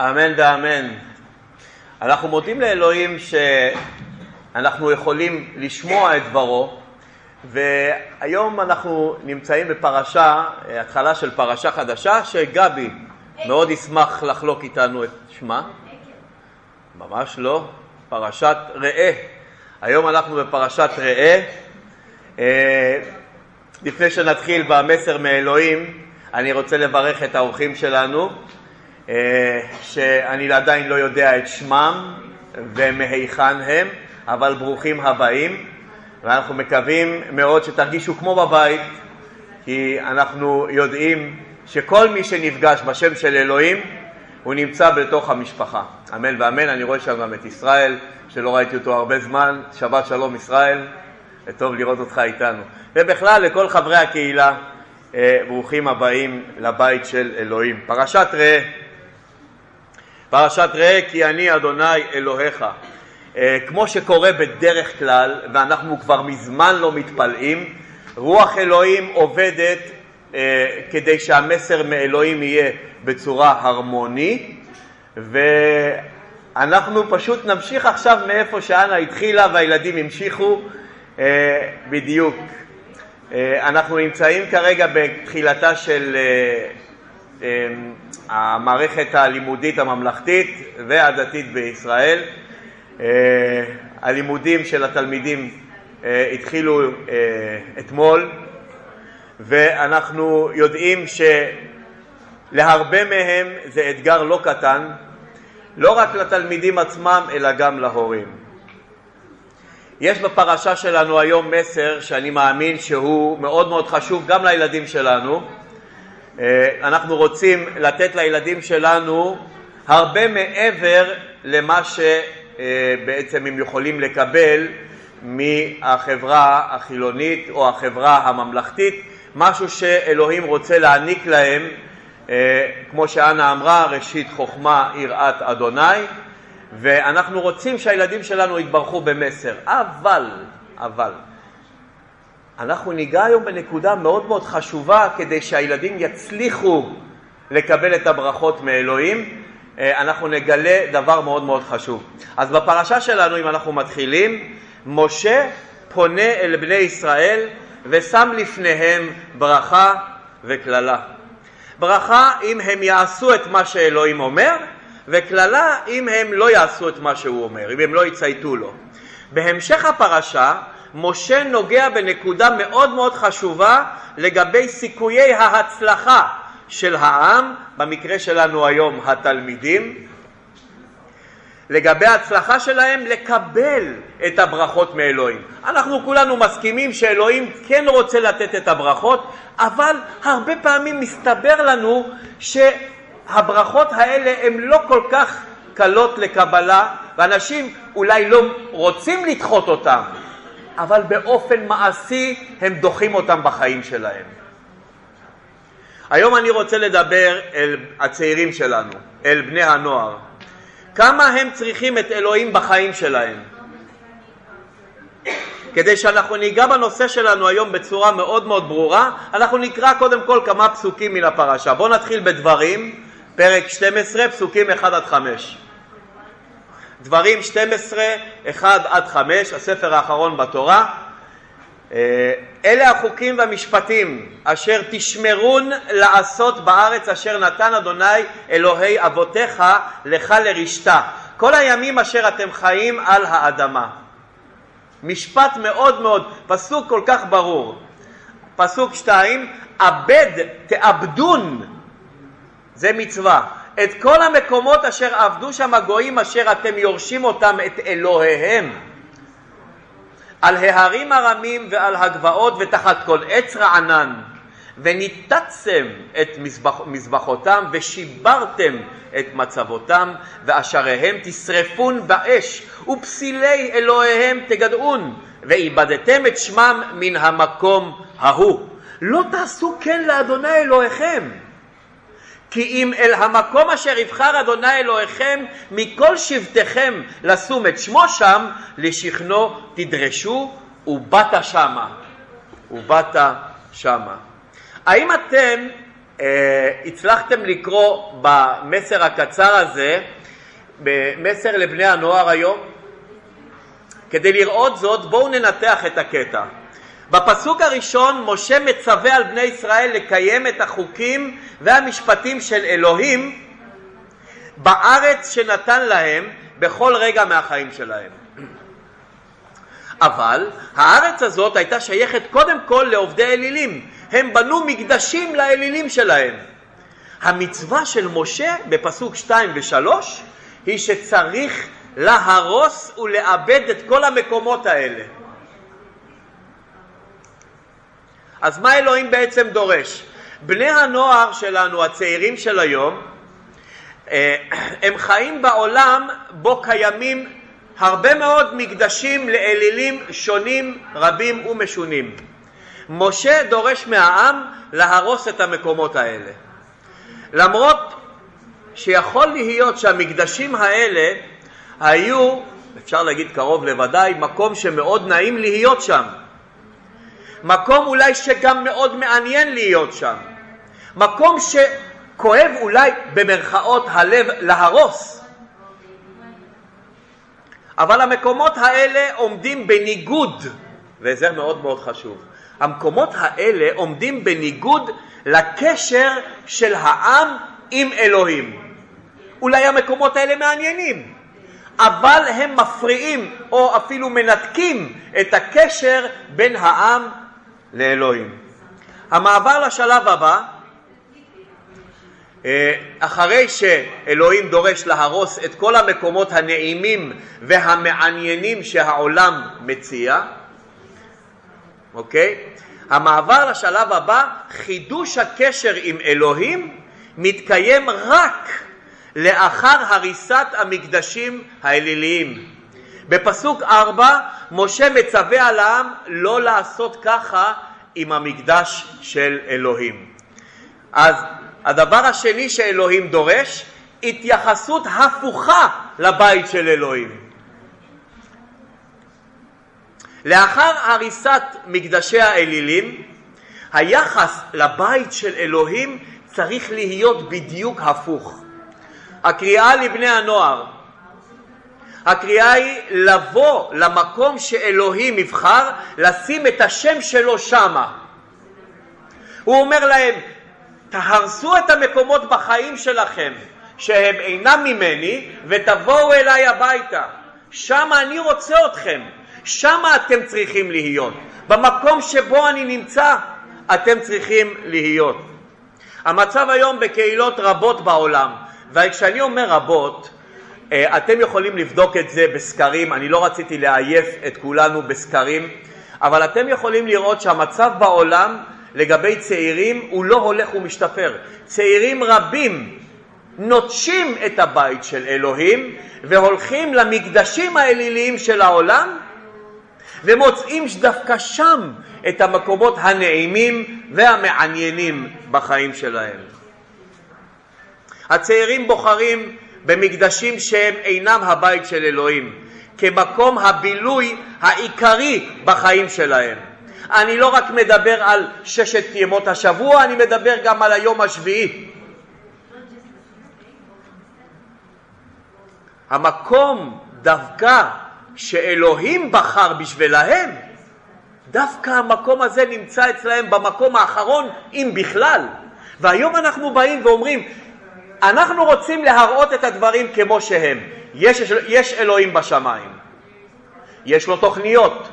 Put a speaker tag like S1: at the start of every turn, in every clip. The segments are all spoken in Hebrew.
S1: אמן ואמן. אנחנו מודים לאלוהים שאנחנו יכולים לשמוע את דברו, והיום אנחנו נמצאים בפרשה, התחלה של פרשה חדשה, שגבי מאוד ישמח לחלוק איתנו את שמה. ממש לא, פרשת ראה. היום אנחנו בפרשת ראה. אה, לפני שנתחיל במסר מאלוהים, אני רוצה לברך את האורחים שלנו, שאני עדיין לא יודע את שמם ומהיכן הם, אבל ברוכים הבאים, ואנחנו מקווים מאוד שתרגישו כמו בבית, כי אנחנו יודעים שכל מי שנפגש בשם של אלוהים, הוא נמצא בתוך המשפחה. אמן ואמן. אני רואה שם גם את ישראל, שלא ראיתי אותו הרבה זמן. שבת שלום ישראל, וטוב לראות אותך איתנו. ובכלל, לכל חברי הקהילה, אה, ברוכים הבאים לבית של אלוהים. פרשת ראה, פרשת ראה כי אני אדוני אלוהיך. אה, כמו שקורה בדרך כלל, ואנחנו כבר מזמן לא מתפלאים, רוח אלוהים עובדת אה, כדי שהמסר מאלוהים יהיה בצורה הרמונית, ואנחנו פשוט נמשיך עכשיו מאיפה שאנה התחילה והילדים המשיכו בדיוק. אה, אנחנו נמצאים כרגע בתחילתה של המערכת הלימודית הממלכתית והדתית בישראל. הלימודים של התלמידים התחילו אתמול, ואנחנו יודעים שלהרבה מהם זה אתגר לא קטן, לא רק לתלמידים עצמם, אלא גם להורים. יש בפרשה שלנו היום מסר שאני מאמין שהוא מאוד מאוד חשוב גם לילדים שלנו. אה, אנחנו רוצים לתת לילדים שלנו הרבה מעבר למה שבעצם הם יכולים לקבל מהחברה החילונית או החברה הממלכתית, משהו שאלוהים רוצה להעניק להם, אה, כמו שאנה אמרה, ראשית חוכמה יראת אדוני, ואנחנו רוצים שהילדים שלנו יתברכו במסר, אבל, אבל, אנחנו ניגע היום בנקודה מאוד מאוד חשובה כדי שהילדים יצליחו לקבל את הברכות מאלוהים, אה, אנחנו נגלה דבר מאוד מאוד חשוב. אז בפרשה שלנו, אם אנחנו מתחילים, משה פונה אל בני ישראל ושם לפניהם ברכה וקללה. ברכה אם הם יעשו את מה שאלוהים אומר, וקללה אם הם לא יעשו את מה שהוא אומר, אם הם לא יצייתו לו. בהמשך הפרשה משה נוגע בנקודה מאוד מאוד חשובה לגבי סיכויי ההצלחה של העם, במקרה שלנו היום התלמידים, לגבי ההצלחה שלהם לקבל את הברכות מאלוהים. אנחנו כולנו מסכימים שאלוהים כן רוצה לתת את הברכות, אבל הרבה פעמים מסתבר לנו ש... הברכות האלה הן לא כל כך קלות לקבלה, ואנשים אולי לא רוצים לדחות אותן, אבל באופן מעשי הם דוחים אותם בחיים שלהם. היום אני רוצה לדבר אל הצעירים שלנו, אל בני הנוער. כמה הם צריכים את אלוהים בחיים שלהם? כדי שאנחנו ניגע בנושא שלנו היום בצורה מאוד מאוד ברורה, אנחנו נקרא קודם כל כמה פסוקים מן הפרשה. בואו נתחיל בדברים, פרק 12, פסוקים 1 עד 5. דברים 12, 1 עד 5, הספר האחרון בתורה. אה, אלה החוקים והמשפטים אשר תשמרון לעשות בארץ אשר נתן אדוני אלוהי אבותיך לך לרשתה כל הימים אשר אתם חיים על האדמה. משפט מאוד מאוד, פסוק כל כך ברור. פסוק שתיים, אבד תאבדון זה מצווה. את כל המקומות אשר עבדו שם הגויים אשר אתם יורשים אותם את אלוהיהם. על ההרים הרמים ועל הגבעות ותחת כל עץ רענן. וניתצתם את מזבח, מזבחותם ושיברתם את מצבותם ואשריהם תשרפון באש ופסילי אלוהיהם תגדעון ואיבדתם את שמם מן המקום ההוא. לא תעשו כן לאדוני אלוהיכם כי אם אל המקום אשר יבחר אדוני אלוהיכם מכל שבטיכם לשום את שמו שם, לשכנו תדרשו ובאת שמה. ובאת שמה. האם אתם אה, הצלחתם לקרוא במסר הקצר הזה, במסר לבני הנוער היום? כדי לראות זאת בואו ננתח את הקטע. בפסוק הראשון משה מצווה על בני ישראל לקיים את החוקים והמשפטים של אלוהים בארץ שנתן להם בכל רגע מהחיים שלהם. אבל הארץ הזאת הייתה שייכת קודם כל לעובדי אלילים, הם בנו מקדשים לאלילים שלהם. המצווה של משה בפסוק 2 ו-3 היא שצריך להרוס ולאבד את כל המקומות האלה. אז מה אלוהים בעצם דורש? בני הנוער שלנו, הצעירים של היום, אה, הם חיים בעולם בו קיימים הרבה מאוד מקדשים לאלילים שונים, רבים ומשונים. משה דורש מהעם להרוס את המקומות האלה. למרות שיכול להיות שהמקדשים האלה היו, אפשר להגיד קרוב לוודאי, מקום שמאוד נעים להיות שם. מקום אולי שגם מאוד מעניין להיות שם. מקום שכואב אולי במרכאות הלב להרוס. אבל המקומות האלה עומדים בניגוד, וזה מאוד מאוד חשוב, המקומות האלה עומדים בניגוד לקשר של העם עם אלוהים. אולי המקומות האלה מעניינים, אבל הם מפריעים או אפילו מנתקים את הקשר בין העם לאלוהים. המעבר לשלב הבא, אה, אחרי שאלוהים דורש להרוס את כל המקומות הנעימים והמעניינים שהעולם מציע, אוקיי? המעבר לשלב הבא, חידוש הקשר עם אלוהים מתקיים רק לאחר הריסת המקדשים האליליים. בפסוק ארבע משה מצווה על העם לא לעשות ככה עם המקדש של אלוהים. אז הדבר השני שאלוהים דורש, התייחסות הפוכה לבית של אלוהים. לאחר הריסת מקדשי האלילים, היחס לבית של אלוהים צריך להיות בדיוק הפוך. הקריאה לבני הנוער, הקריאה היא לבוא למקום שאלוהים יבחר, לשים את השם שלו שמה. הוא אומר להם, תהרסו את המקומות בחיים שלכם שהם אינם ממני ותבואו אליי הביתה. שמה אני רוצה אתכם, שמה אתם צריכים להיות. במקום שבו אני נמצא אתם צריכים להיות. המצב היום בקהילות רבות בעולם, וכשאני אומר רבות, אתם יכולים לבדוק את זה בסקרים, אני לא רציתי לעייף את כולנו בסקרים, אבל אתם יכולים לראות שהמצב בעולם לגבי צעירים הוא לא הולך ומשתפר. צעירים רבים נוטשים את הבית של אלוהים והולכים למקדשים האליליים של העולם ומוצאים דווקא שם את המקומות הנעימים והמעניינים בחיים שלהם. הצעירים בוחרים במקדשים שהם אינם הבית של אלוהים, כמקום הבילוי העיקרי בחיים שלהם. אני לא רק מדבר על ששת ימות השבוע, אני מדבר גם על היום השביעי. המקום דווקא שאלוהים בחר בשבילהם, דווקא המקום הזה נמצא אצלהם במקום האחרון, אם בכלל. והיום אנחנו באים ואומרים, אנחנו רוצים להראות את הדברים כמו שהם. יש, יש אלוהים בשמיים, יש לו תוכניות.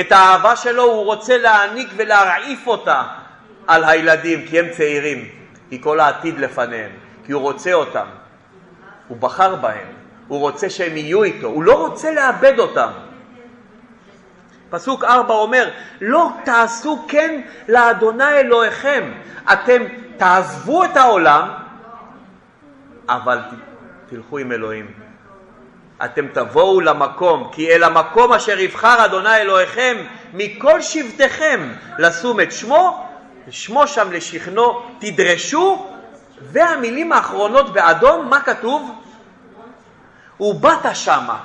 S1: את האהבה שלו הוא רוצה להעניק ולהרעיף אותה על הילדים, כי הם צעירים, כי כל העתיד לפניהם, כי הוא רוצה אותם. הוא בחר בהם, הוא רוצה שהם יהיו איתו, הוא לא רוצה לאבד אותם. פסוק ארבע אומר, לא תעשו כן לאדוני אלוהיכם, אתם תעזבו את העולם אבל תלכו עם אלוהים. אתם תבואו למקום, כי אל המקום אשר יבחר אדוני אלוהיכם מכל שבטיכם לשום את שמו, שמו שם לשכנו תדרשו, והמילים האחרונות באדום, מה כתוב? ובאת שמה.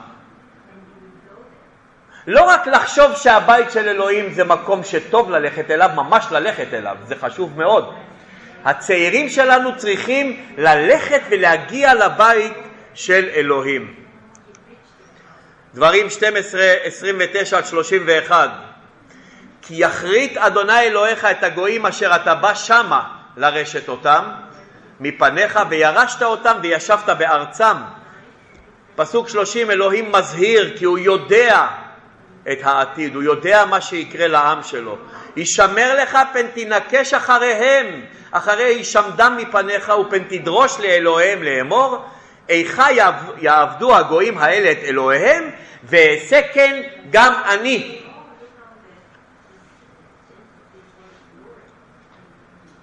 S1: לא רק לחשוב שהבית של אלוהים זה מקום שטוב ללכת אליו, ממש ללכת אליו, זה חשוב מאוד. הצעירים שלנו צריכים ללכת ולהגיע לבית של אלוהים. דברים 12, 29 עד 31 כי יכרית אדוני אלוהיך את הגויים אשר אתה בא שמה לרשת אותם מפניך וירשת אותם וישבת בארצם. פסוק 30 אלוהים מזהיר כי הוא יודע את העתיד, הוא יודע מה שיקרה לעם שלו. הישמר לך פן תנקש אחריהם, אחרי הישמדם מפניך ופן תדרוש לאלוהיהם לאמור, איכה יעבדו הגויים האלה את אלוהיהם, ואעשה כן גם אני.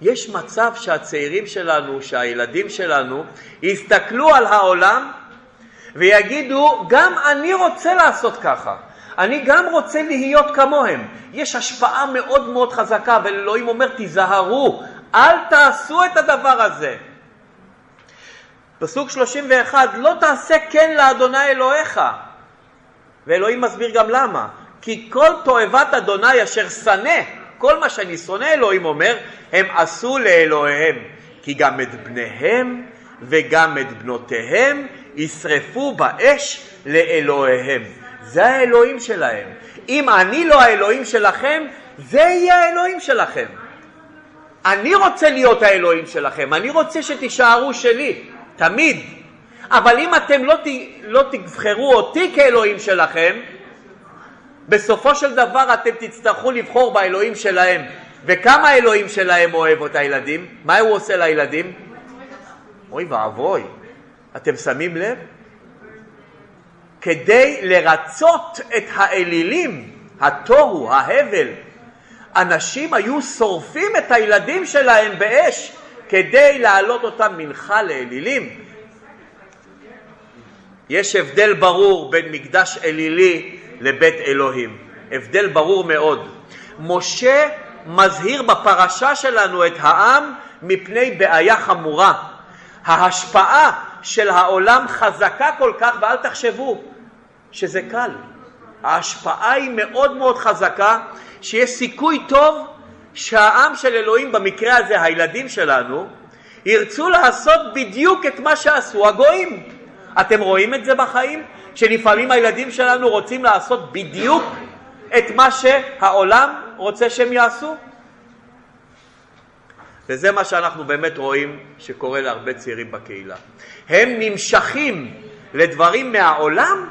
S1: יש מצב שהצעירים שלנו, שהילדים שלנו, יסתכלו על העולם ויגידו, גם אני רוצה לעשות ככה. אני גם רוצה להיות כמוהם. יש השפעה מאוד מאוד חזקה, ואלוהים אומר, תיזהרו, אל תעשו את הדבר הזה. פסוק 31, לא תעשה כן לאדוני אלוהיך. ואלוהים מסביר גם למה. כי כל תועבת אדוני אשר שנא, כל מה שאני שונא, אלוהים אומר, הם עשו לאלוהיהם. כי גם את בניהם וגם את בנותיהם ישרפו באש לאלוהיהם. זה האלוהים שלהם. אם אני לא האלוהים שלכם, זה יהיה האלוהים שלכם. אני רוצה להיות האלוהים שלכם, אני רוצה שתישארו שלי, תמיד. אבל אם אתם לא, ת, לא תבחרו אותי כאלוהים שלכם, בסופו של דבר אתם תצטרכו לבחור באלוהים שלהם. וכמה האלוהים שלהם אוהב את הילדים? מה הוא עושה לילדים? אוי ואבוי, אתם שמים לב? כדי לרצות את האלילים, התוהו, ההבל, אנשים היו שורפים את הילדים שלהם באש כדי להעלות אותם מנחה לאלילים. יש הבדל ברור בין מקדש אלילי לבית אלוהים, הבדל ברור מאוד. משה מזהיר בפרשה שלנו את העם מפני בעיה חמורה. ההשפעה של העולם חזקה כל כך, ואל תחשבו שזה קל. ההשפעה היא מאוד מאוד חזקה, שיש סיכוי טוב שהעם של אלוהים, במקרה הזה הילדים שלנו, ירצו לעשות בדיוק את מה שעשו הגויים. אתם רואים את זה בחיים? שלפעמים הילדים שלנו רוצים לעשות בדיוק את מה שהעולם רוצה שהם יעשו? וזה מה שאנחנו באמת רואים שקורה להרבה צעירים בקהילה. הם נמשכים לדברים מהעולם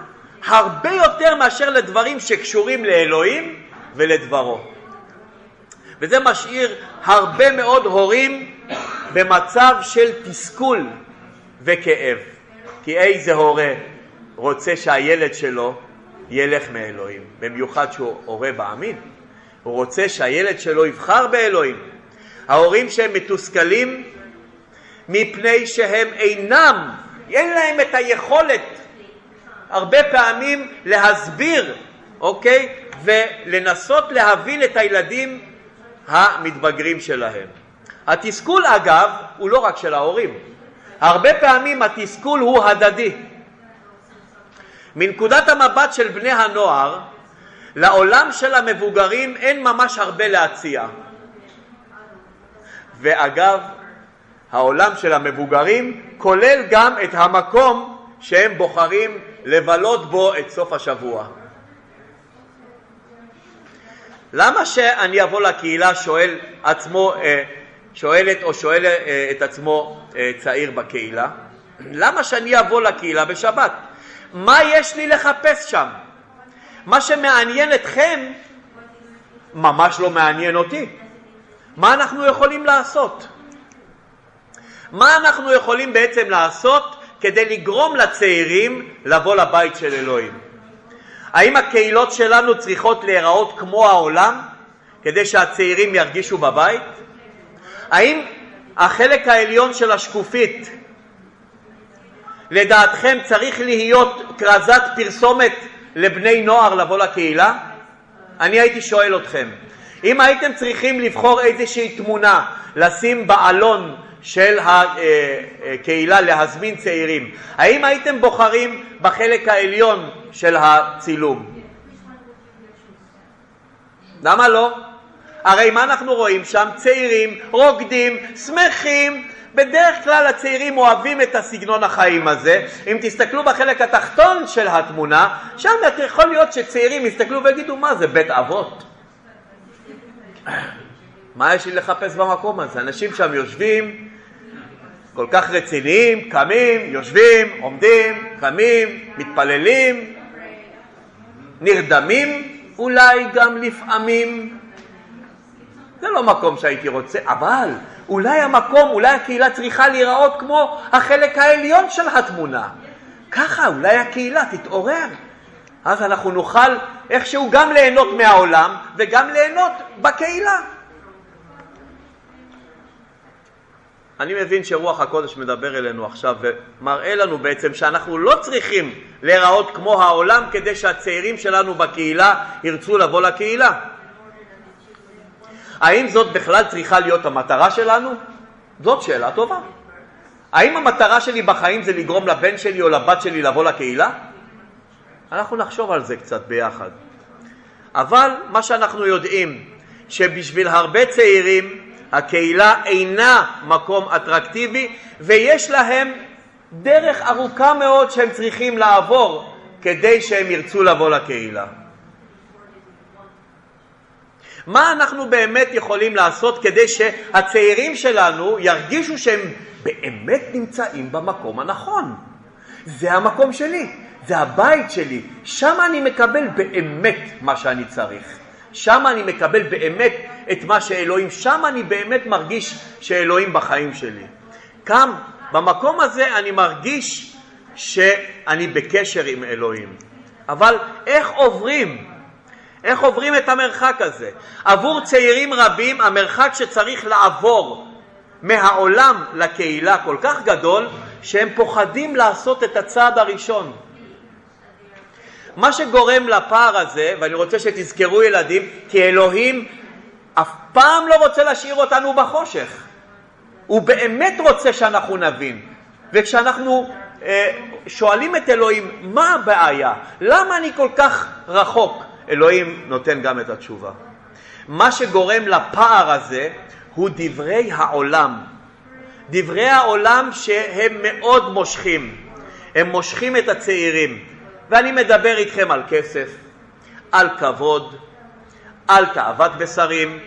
S1: הרבה יותר מאשר לדברים שקשורים לאלוהים ולדברו. וזה משאיר הרבה מאוד הורים במצב של תסכול וכאב. כי איזה הורה רוצה שהילד שלו ילך מאלוהים, במיוחד שהוא הורה מאמין. הוא רוצה שהילד שלו יבחר באלוהים. ההורים שהם מתוסכלים מפני שהם אינם, אין להם את היכולת הרבה פעמים להסביר, אוקיי? ולנסות להבין את הילדים המתבגרים שלהם. התסכול אגב הוא לא רק של ההורים, הרבה פעמים התסכול הוא הדדי. מנקודת המבט של בני הנוער, לעולם של המבוגרים אין ממש הרבה להציע. ואגב, העולם של המבוגרים כולל גם את המקום שהם בוחרים לבלות בו את סוף השבוע. למה שאני אבוא לקהילה שואל עצמו, אה, שואלת או שואל אה, את עצמו אה, צעיר בקהילה? למה שאני אבוא לקהילה בשבת? מה יש לי לחפש שם? מה שמעניין אתכם ממש לא מעניין אותי. מה אנחנו יכולים לעשות? מה אנחנו יכולים בעצם לעשות כדי לגרום לצעירים לבוא לבית של אלוהים? האם הקהילות שלנו צריכות להיראות כמו העולם כדי שהצעירים ירגישו בבית? האם החלק העליון של השקופית לדעתכם צריך להיות כרזת פרסומת לבני נוער לבוא לקהילה? אני הייתי שואל אתכם, אם הייתם צריכים לבחור איזושהי תמונה לשים בעלון של הקהילה להזמין צעירים, האם הייתם בוחרים בחלק העליון של הצילום? למה לא? הרי מה אנחנו רואים שם? צעירים, רוקדים, שמחים. בדרך כלל הצעירים אוהבים את הסגנון החיים הזה. אם תסתכלו בחלק התחתון של התמונה, שם יכול להיות שצעירים יסתכלו ויגידו, מה זה בית אבות? מה יש לי לחפש במקום הזה? אנשים שם יושבים, כל כך רציניים, קמים, יושבים, עומדים, קמים, מתפללים, נרדמים אולי גם לפעמים. זה לא מקום שהייתי רוצה, אבל אולי המקום, אולי הקהילה צריכה להיראות כמו החלק העליון של התמונה. ככה אולי הקהילה תתעורר. אז אנחנו נוכל איכשהו גם ליהנות מהעולם וגם ליהנות בקהילה. אני מבין שרוח הקודש מדבר אלינו עכשיו ומראה לנו בעצם שאנחנו לא צריכים להיראות כמו העולם כדי שהצעירים שלנו בקהילה ירצו לבוא לקהילה. האם זאת בכלל צריכה להיות המטרה שלנו? זאת שאלה טובה. האם המטרה שלי בחיים זה לגרום לבן שלי או לבת שלי לבוא לקהילה? אנחנו נחשוב על זה קצת ביחד. אבל מה שאנחנו יודעים, שבשביל הרבה צעירים הקהילה אינה מקום אטרקטיבי ויש להם דרך ארוכה מאוד שהם צריכים לעבור כדי שהם ירצו לבוא לקהילה. מה אנחנו באמת יכולים לעשות כדי שהצעירים שלנו ירגישו שהם באמת נמצאים במקום הנכון? זה המקום שלי, זה הבית שלי, שם אני מקבל באמת מה שאני צריך. שם אני מקבל באמת את מה שאלוהים, שם אני באמת מרגיש שאלוהים בחיים שלי. כאן, במקום הזה אני מרגיש שאני בקשר עם אלוהים. אבל איך עוברים? איך עוברים את המרחק הזה? עבור צעירים רבים המרחק שצריך לעבור מהעולם לקהילה כל כך גדול שהם פוחדים לעשות את הצעד הראשון. מה שגורם לפער הזה, ואני רוצה שתזכרו ילדים, כי אלוהים אף פעם לא רוצה להשאיר אותנו בחושך. הוא באמת רוצה שאנחנו נבין. וכשאנחנו אה, שואלים את אלוהים, מה הבעיה? למה אני כל כך רחוק? אלוהים נותן גם את התשובה. מה שגורם לפער הזה הוא דברי העולם. דברי העולם שהם מאוד מושכים. הם מושכים את הצעירים. ואני מדבר איתכם על כסף, על כבוד, על תאוות בשרים.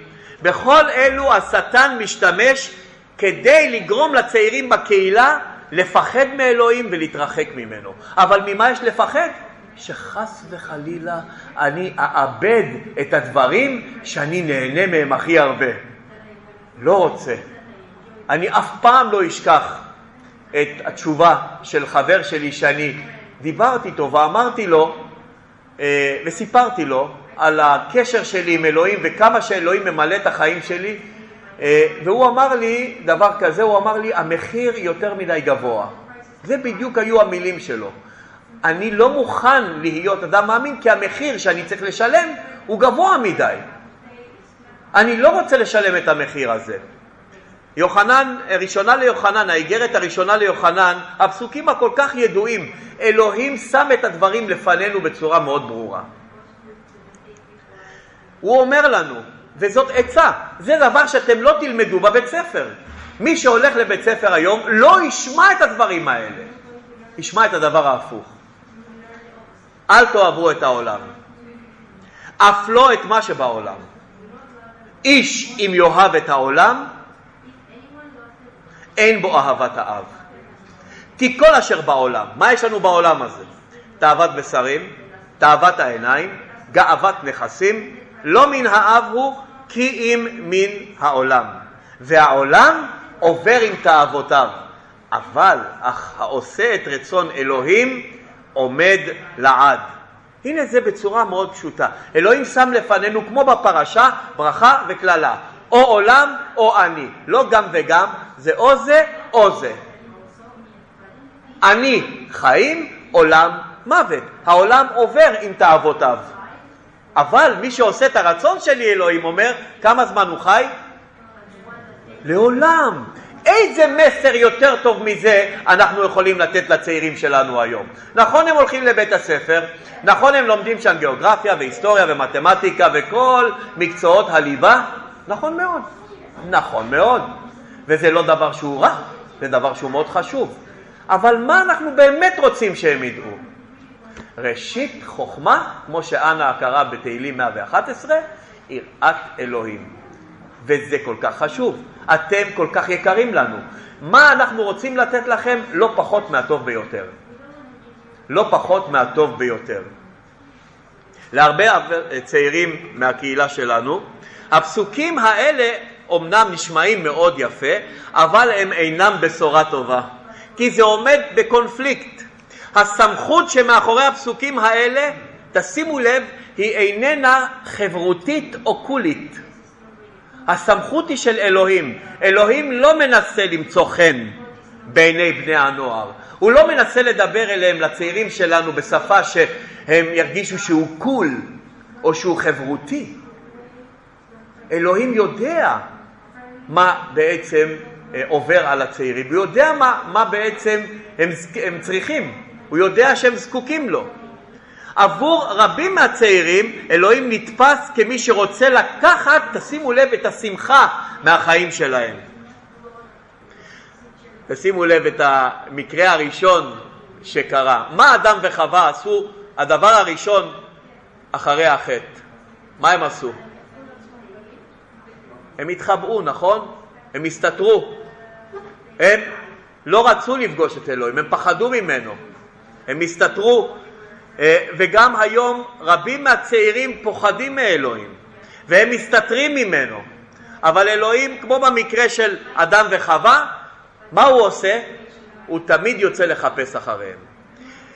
S1: בכל אלו השטן משתמש כדי לגרום לצעירים בקהילה לפחד מאלוהים ולהתרחק ממנו. אבל ממה יש לפחד? שחס וחלילה אני אאבד את הדברים שאני נהנה מהם הכי הרבה. לא רוצה. אני אף פעם לא אשכח את התשובה של חבר שלי שאני דיברתי איתו ואמרתי לו אה, וסיפרתי לו על הקשר שלי עם אלוהים וכמה שאלוהים ממלא את החיים שלי אה, והוא אמר לי דבר כזה, הוא אמר לי המחיר יותר מדי גבוה. זה בדיוק היו המילים שלו. אני לא מוכן להיות אדם מאמין כי המחיר שאני צריך לשלם הוא גבוה מדי. אני לא רוצה לשלם את המחיר הזה. יוחנן, ראשונה ליוחנן, האיגרת הראשונה ליוחנן, הפסוקים הכל כך ידועים, אלוהים שם את הדברים לפנינו בצורה מאוד ברורה. הוא אומר לנו, וזאת עצה, זה דבר שאתם לא תלמדו בבית ספר. מי שהולך לבית ספר היום לא ישמע את הדברים האלה, ישמע את הדבר ההפוך. אל תאהבו את העולם, אף לא את מה שבעולם. איש אם יאהב את העולם, אין בו אהבת האב. כי כל אשר בעולם, מה יש לנו בעולם הזה? תאוות בשרים, תאוות העיניים, גאוות נכסים, לא מן האב הוא כי אם מן העולם. והעולם עובר עם תאוותיו, אבל אך העושה את רצון אלוהים עומד לעד. הנה זה בצורה מאוד פשוטה. אלוהים שם לפנינו, כמו בפרשה, ברכה וקללה. או עולם או אני. לא גם וגם, זה או זה או זה. אני חיים, עולם מוות. העולם עובר עם תאוותיו. אבל מי שעושה את הרצון שלי, אלוהים אומר, כמה זמן הוא חי? לעולם. איזה מסר יותר טוב מזה אנחנו יכולים לתת לצעירים שלנו היום? נכון הם הולכים לבית הספר, נכון הם לומדים שם גיאוגרפיה והיסטוריה ומתמטיקה וכל מקצועות הליבה, נכון מאוד, נכון מאוד, וזה לא דבר שהוא רע, זה דבר שהוא מאוד חשוב, אבל מה אנחנו באמת רוצים שהם ידעו? ראשית חוכמה, כמו שאנה קרא בתהילים 111, יראת אלוהים. וזה כל כך חשוב. אתם כל כך יקרים לנו. מה אנחנו רוצים לתת לכם? לא פחות מהטוב ביותר. לא פחות מהטוב ביותר. להרבה צעירים מהקהילה שלנו, הפסוקים האלה אומנם נשמעים מאוד יפה, אבל הם אינם בשורה טובה, כי זה עומד בקונפליקט. הסמכות שמאחורי הפסוקים האלה, תשימו לב, היא איננה חברותית או קולית. הסמכות היא של אלוהים. אלוהים לא מנסה למצוא חן בעיני בני הנוער. הוא לא מנסה לדבר אליהם, לצעירים שלנו, בשפה שהם ירגישו שהוא קול או שהוא חברותי. אלוהים יודע מה בעצם אה, עובר על הצעירים, הוא יודע מה, מה בעצם הם, הם צריכים, הוא יודע שהם זקוקים לו. עבור רבים מהצעירים אלוהים נתפס כמי שרוצה לקחת, תשימו לב, את השמחה מהחיים שלהם. תשימו לב את המקרה הראשון שקרה. מה אדם וחווה עשו? הדבר הראשון אחרי החטא. מה הם עשו? הם התחבאו, נכון? הם הסתתרו. הם לא רצו לפגוש את אלוהים, הם פחדו ממנו. הם הסתתרו אה, וגם היום רבים מהצעירים פוחדים מאלוהים והם מסתתרים ממנו אבל אלוהים, כמו במקרה של אדם וחווה, מה הוא עושה? הוא תמיד יוצא לחפש אחריהם.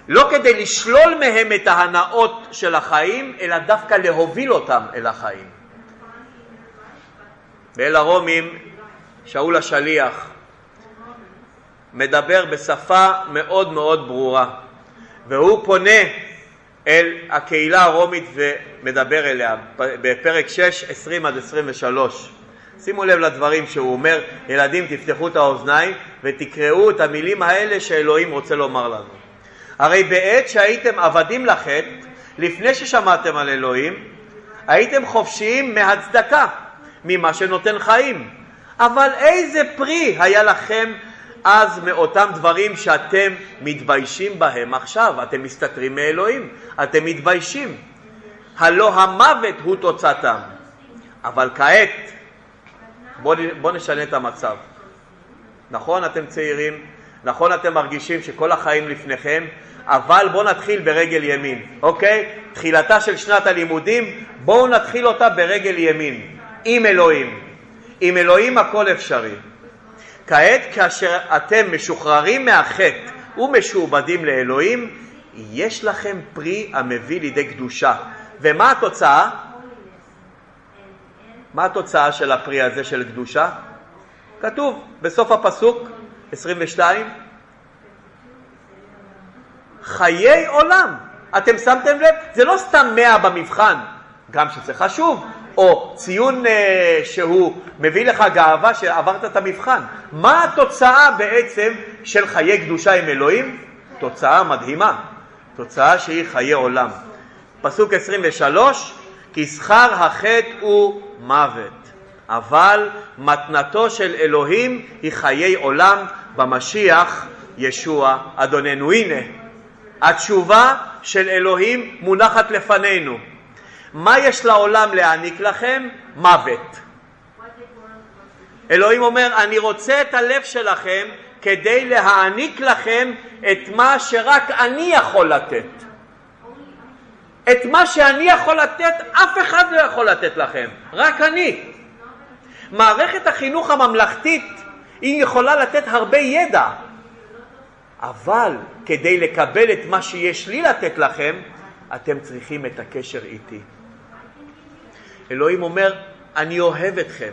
S1: לא כדי לשלול מהם את ההנאות של החיים, אלא דווקא להוביל אותם אל החיים. ואל הרומים, שאול השליח מדבר בשפה מאוד מאוד ברורה, והוא פונה אל הקהילה הרומית ומדבר אליה בפרק 6, 20 עד 23. שימו לב לדברים שהוא אומר, ילדים תפתחו את האוזניים ותקראו את המילים האלה שאלוהים רוצה לומר לנו. הרי בעת שהייתם עבדים לחטא, לפני ששמעתם על אלוהים, הייתם חופשיים מהצדקה, ממה שנותן חיים. אבל איזה פרי היה לכם אז מאותם דברים שאתם מתביישים בהם עכשיו, אתם מסתתרים מאלוהים, אתם מתביישים. הלא המוות הוא תוצאתם. אבל כעת, בואו בוא נשנה את המצב. נכון, אתם צעירים, נכון, אתם מרגישים שכל החיים לפניכם, אבל בואו נתחיל ברגל ימין, אוקיי? תחילתה של שנת הלימודים, בואו נתחיל אותה ברגל ימין, עם אלוהים. עם אלוהים הכל אפשרי. כעת כאשר אתם משוחררים מהחטא ומשועבדים לאלוהים, יש לכם פרי המביא לידי קדושה. ומה התוצאה? מה התוצאה של הפרי הזה של קדושה? כתוב בסוף הפסוק 22, חיי עולם. אתם שמתם לב? זה לא סתם מאה במבחן, גם שזה חשוב, או ציון אה, שהוא מביא לך גאווה שעברת את המבחן. מה התוצאה בעצם של חיי קדושה עם אלוהים? תוצאה מדהימה, תוצאה שהיא חיי עולם. פסוק 23, כי שכר החטא הוא מוות, אבל מתנתו של אלוהים היא חיי עולם במשיח ישוע אדוננו. הנה, התשובה של אלוהים מונחת לפנינו. מה יש לעולם להעניק לכם? מוות. אלוהים אומר, אני רוצה את הלב שלכם כדי להעניק לכם את מה שרק אני יכול לתת. את מה שאני יכול לתת, אף אחד לא יכול לתת לכם, רק אני. מערכת החינוך הממלכתית, היא יכולה לתת הרבה ידע, אבל כדי לקבל את מה שיש לי לתת לכם, אתם צריכים את הקשר איתי. אלוהים אומר, אני אוהב אתכם.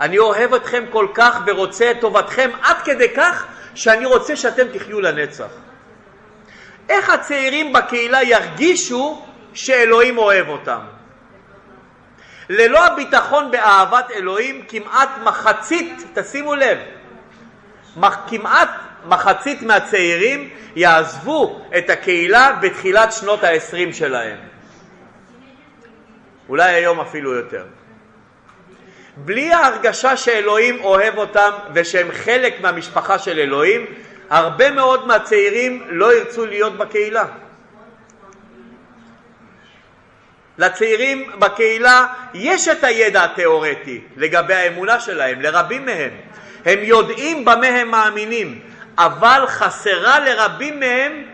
S1: אני אוהב אתכם כל כך ורוצה את טובתכם עד כדי כך שאני רוצה שאתם תחיו לנצח. איך הצעירים בקהילה ירגישו שאלוהים אוהב אותם? ללא הביטחון באהבת אלוהים, כמעט מחצית, תשימו לב, כמעט מחצית מהצעירים יעזבו את הקהילה בתחילת שנות ה-20 שלהם. אולי היום אפילו יותר. בלי ההרגשה שאלוהים אוהב אותם ושהם חלק מהמשפחה של אלוהים, הרבה מאוד מהצעירים לא ירצו להיות בקהילה. לצעירים בקהילה יש את הידע התיאורטי לגבי האמונה שלהם, לרבים מהם. הם יודעים במה הם מאמינים, אבל חסרה לרבים מהם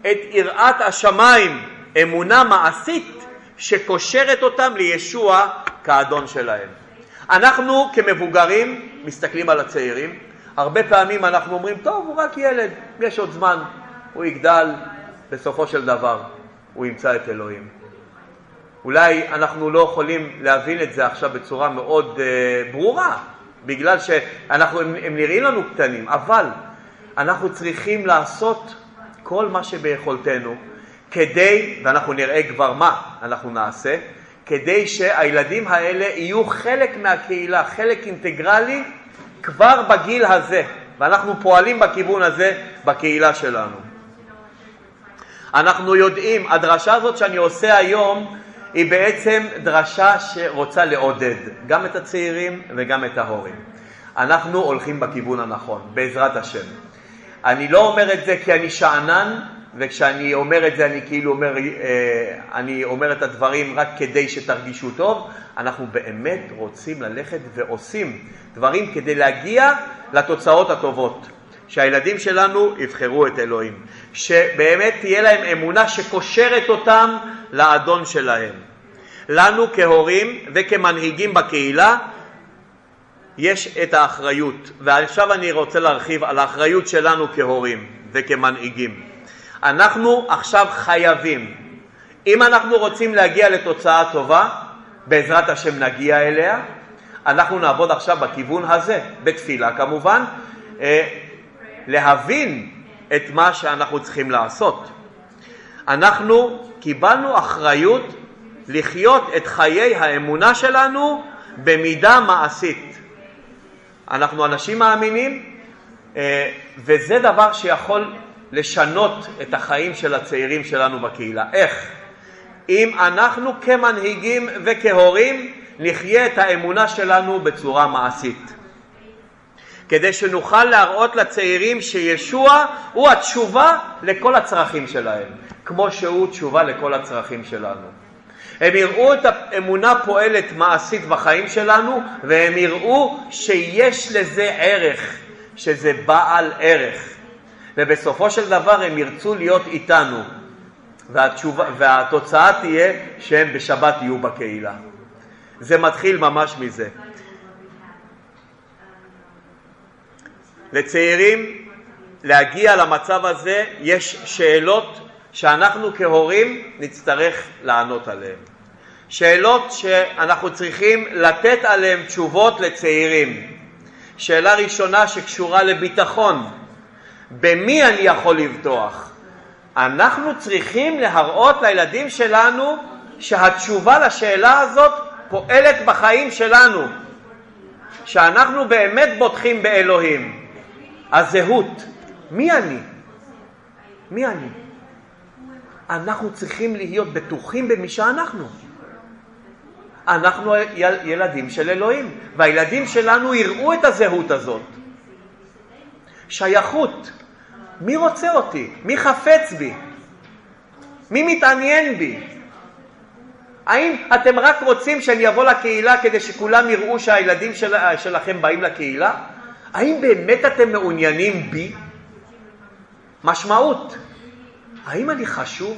S1: את יראת השמיים, אמונה מעשית שקושרת אותם לישוע כאדון שלהם. אנחנו כמבוגרים מסתכלים על הצעירים, הרבה פעמים אנחנו אומרים, טוב, הוא רק ילד, יש עוד זמן, הוא יגדל, בסופו של דבר הוא ימצא את אלוהים. אולי אנחנו לא יכולים להבין את זה עכשיו בצורה מאוד uh, ברורה, בגלל הם נראים לנו קטנים, אבל אנחנו צריכים לעשות כל מה שביכולתנו כדי, ואנחנו נראה כבר מה אנחנו נעשה, כדי שהילדים האלה יהיו חלק מהקהילה, חלק אינטגרלי כבר בגיל הזה, ואנחנו פועלים בכיוון הזה בקהילה שלנו. אנחנו יודעים, הדרשה הזאת שאני עושה היום היא בעצם דרשה שרוצה לעודד גם את הצעירים וגם את ההורים. אנחנו הולכים בכיוון הנכון, בעזרת השם. אני לא אומר את זה כי אני שאנן, וכשאני אומר את זה אני כאילו אומר, אה, אני אומר את הדברים רק כדי שתרגישו טוב, אנחנו באמת רוצים ללכת ועושים דברים כדי להגיע לתוצאות הטובות. שהילדים שלנו יבחרו את אלוהים, שבאמת תהיה להם אמונה שקושרת אותם לאדון שלהם. לנו כהורים וכמנהיגים בקהילה יש את האחריות, ועכשיו אני רוצה להרחיב על האחריות שלנו כהורים וכמנהיגים. אנחנו עכשיו חייבים, אם אנחנו רוצים להגיע לתוצאה טובה, בעזרת השם נגיע אליה, אנחנו נעבוד עכשיו בכיוון הזה, בתפילה כמובן, אה, להבין את מה שאנחנו צריכים לעשות. אנחנו קיבלנו אחריות לחיות את חיי האמונה שלנו במידה מעשית. אנחנו אנשים מאמינים, אה, וזה דבר שיכול לשנות את החיים של הצעירים שלנו בקהילה. איך? אם אנחנו כמנהיגים וכהורים נחיה את האמונה שלנו בצורה מעשית. כדי שנוכל להראות לצעירים שישוע הוא התשובה לכל הצרכים שלהם, כמו שהוא תשובה לכל הצרכים שלנו. הם יראו את האמונה פועלת מעשית בחיים שלנו והם יראו שיש לזה ערך, שזה בעל ערך. ובסופו של דבר הם ירצו להיות איתנו והתשובה, והתוצאה תהיה שהם בשבת יהיו בקהילה. זה מתחיל ממש מזה. לצעירים להגיע למצב הזה יש שאלות שאנחנו כהורים נצטרך לענות עליהן. שאלות שאנחנו צריכים לתת עליהן תשובות לצעירים. שאלה ראשונה שקשורה לביטחון, במי אני יכול לבטוח? אנחנו צריכים להראות לילדים שלנו שהתשובה לשאלה הזאת פועלת בחיים שלנו, שאנחנו באמת בוטחים באלוהים. הזהות, מי אני? מי אני? אנחנו צריכים להיות בטוחים במי שאנחנו. אנחנו ילדים של אלוהים, והילדים שלנו יראו את הזהות הזאת. שייכות. מי רוצה אותי? מי חפץ בי? מי מתעניין בי? האם אתם רק רוצים שאני אבוא לקהילה כדי שכולם יראו שהילדים של, שלכם באים לקהילה? האם באמת אתם מעוניינים בי? משמעות, האם אני חשוב?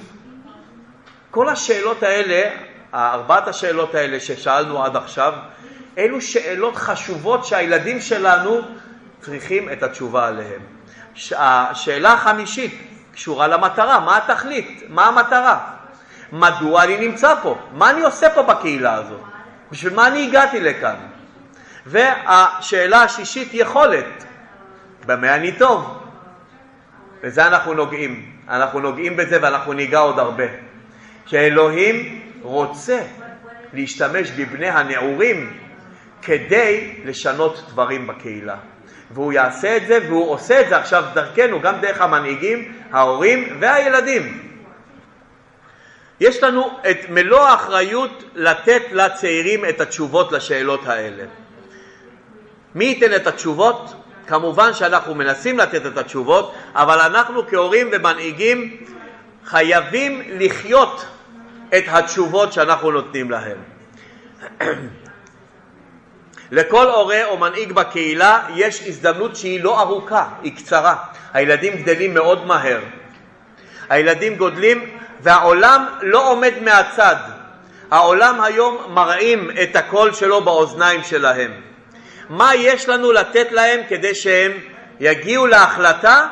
S1: כל השאלות האלה, ארבעת השאלות האלה ששאלנו עד עכשיו, אלו שאלות חשובות שהילדים שלנו צריכים את התשובה עליהן. השאלה החמישית קשורה למטרה, מה התכלית? מה המטרה? מדוע אני נמצא פה? מה אני עושה פה בקהילה הזאת? בשביל מה אני הגעתי לכאן? והשאלה השישית, יכולת. במה אני טוב? בזה אנחנו נוגעים. אנחנו נוגעים בזה ואנחנו ניגע עוד הרבה. שאלוהים רוצה להשתמש בבני הנעורים כדי לשנות דברים בקהילה. והוא יעשה את זה, והוא עושה את זה עכשיו דרכנו, גם דרך המנהיגים, ההורים והילדים. יש לנו את מלוא האחריות לתת לצעירים את התשובות לשאלות האלה. מי ייתן את התשובות? כמובן שאנחנו מנסים לתת את התשובות, אבל אנחנו כהורים ומנהיגים חייבים לחיות את התשובות שאנחנו נותנים להם. לכל הורה או מנהיג בקהילה יש הזדמנות שהיא לא ארוכה, היא קצרה. הילדים גדלים מאוד מהר. הילדים גודלים והעולם לא עומד מהצד. העולם היום מראים את הקול שלו באוזניים שלהם. מה יש לנו לתת להם כדי שהם יגיעו להחלטה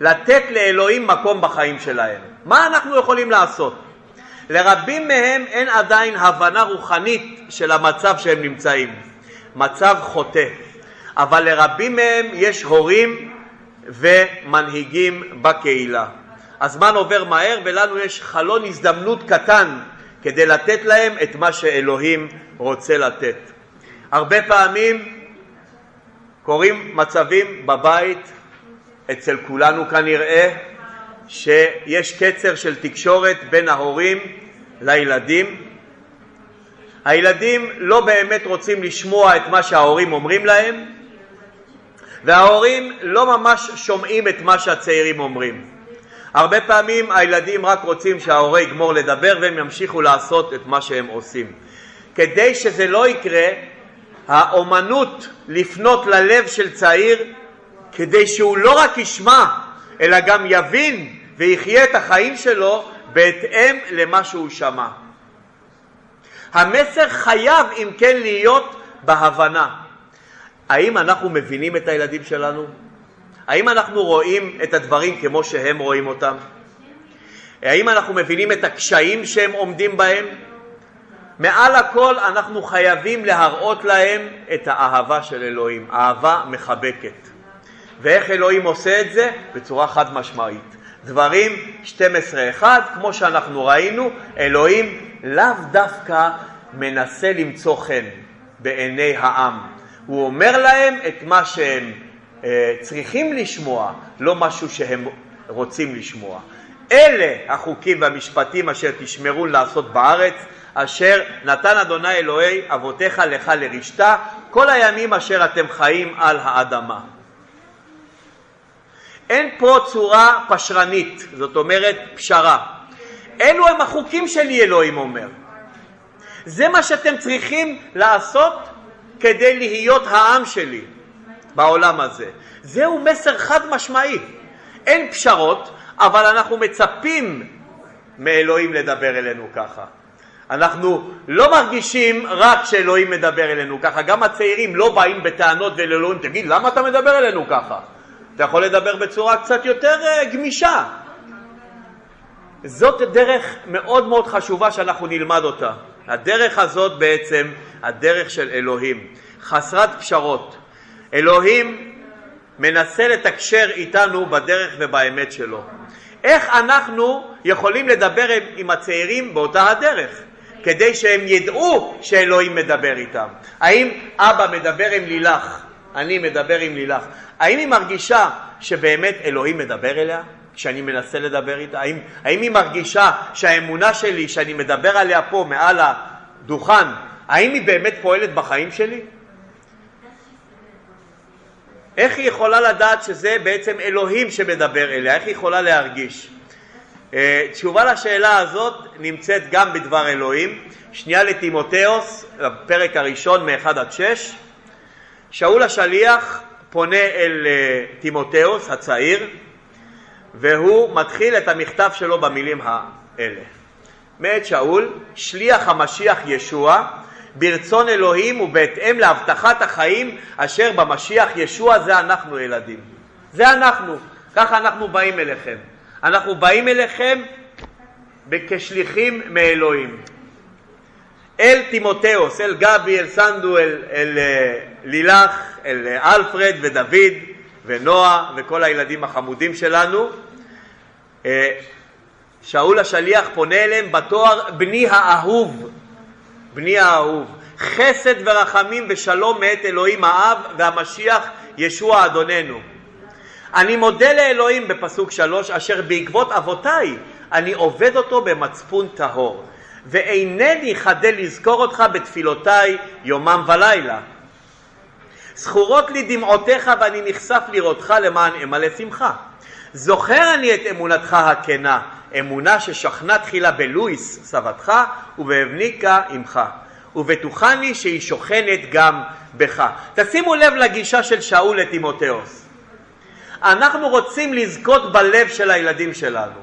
S1: לתת לאלוהים מקום בחיים שלהם? מה אנחנו יכולים לעשות? לרבים מהם אין עדיין הבנה רוחנית של המצב שהם נמצאים, מצב חוטא, אבל לרבים מהם יש הורים ומנהיגים בקהילה. הזמן עובר מהר ולנו יש חלון הזדמנות קטן כדי לתת להם את מה שאלוהים רוצה לתת. הרבה פעמים קורים מצבים בבית, אצל כולנו כנראה, שיש קצר של תקשורת בין ההורים לילדים. הילדים לא באמת רוצים לשמוע את מה שההורים אומרים להם, וההורים לא ממש שומעים את מה שהצעירים אומרים. הרבה פעמים הילדים רק רוצים שההורה יגמור לדבר והם ימשיכו לעשות את מה שהם עושים. כדי שזה לא יקרה, האומנות לפנות ללב של צעיר כדי שהוא לא רק ישמע אלא גם יבין ויחיה את החיים שלו בהתאם למה שהוא שמע. המסר חייב אם כן להיות בהבנה. האם אנחנו מבינים את הילדים שלנו? האם אנחנו רואים את הדברים כמו שהם רואים אותם? האם אנחנו מבינים את הקשיים שהם עומדים בהם? מעל הכל אנחנו חייבים להראות להם את האהבה של אלוהים, אהבה מחבקת. ואיך אלוהים עושה את זה? בצורה חד משמעית. דברים 12-1, כמו שאנחנו ראינו, אלוהים לאו דווקא מנסה למצוא חן בעיני העם. הוא אומר להם את מה שהם אה, צריכים לשמוע, לא משהו שהם רוצים לשמוע. אלה החוקים והמשפטים אשר תשמרו לעשות בארץ, אשר נתן אדוני אלוהי אבותיך לך לרשתה כל הימים אשר אתם חיים על האדמה. אין פה צורה פשרנית, זאת אומרת פשרה. אלו הם החוקים שלי, אלוהים אומר. זה מה שאתם צריכים לעשות כדי להיות העם שלי בעולם הזה. זהו מסר חד משמעי. אין פשרות, אבל אנחנו מצפים מאלוהים לדבר אלינו ככה. אנחנו לא מרגישים רק שאלוהים מדבר אלינו ככה, גם הצעירים לא באים בטענות ולאלוהים, תגיד, למה אתה מדבר אלינו ככה? אתה יכול לדבר בצורה קצת יותר uh, גמישה. זאת דרך מאוד מאוד חשובה שאנחנו נלמד אותה. הדרך הזאת בעצם, הדרך של אלוהים, חסרת פשרות. אלוהים מנסה לתקשר איתנו בדרך ובאמת שלו. איך אנחנו יכולים לדבר עם הצעירים באותה הדרך, כדי שהם ידעו שאלוהים מדבר איתם? האם אבא מדבר עם לילך, אני מדבר עם לילך, האם היא מרגישה שבאמת אלוהים מדבר אליה? כשאני מנסה לדבר איתה? האם, האם היא מרגישה שהאמונה שלי, שאני מדבר עליה פה מעל הדוכן, האם היא באמת פועלת בחיים שלי? איך היא יכולה לדעת שזה בעצם אלוהים שמדבר אליה? איך היא יכולה להרגיש? אה, תשובה לשאלה הזאת נמצאת גם בדבר אלוהים. שנייה לטימותאוס, הפרק הראשון מ-1 עד 6. שאול השליח פונה אל אה, טימותאוס הצעיר, והוא מתחיל את המכתב שלו במילים האלה: מאת שאול, שליח המשיח ישוע, ברצון אלוהים ובהתאם להבטחת החיים אשר במשיח ישוע זה אנחנו ילדים. זה אנחנו, ככה אנחנו באים אליכם. אנחנו באים אליכם כשליחים מאלוהים. אל תימותאוס, אל גבי, אל סנדו, אל, אל אל לילך, אל אלפרד ודוד ונועה וכל הילדים החמודים שלנו. אה, שאול השליח פונה אליהם בתואר בני האהוב, בני האהוב. חסד ורחמים ושלום מאת אלוהים האב והמשיח ישוע אדוננו. אני מודה לאלוהים בפסוק שלוש, אשר בעקבות אבותיי אני עובד אותו במצפון טהור, ואינני חדל לזכור אותך בתפילותיי יומם ולילה. זכורות לי דמעותיך ואני נחשף לראותך למען אמלא שמחה. זוכר אני את אמונתך הכנה, אמונה ששכנה תחילה בלואיס סבתך ובאבניקה עמך, ובטוחני שהיא שוכנת גם בך. תשימו לב לגישה של שאול לטימותאוס. אנחנו רוצים לזכות בלב של הילדים שלנו.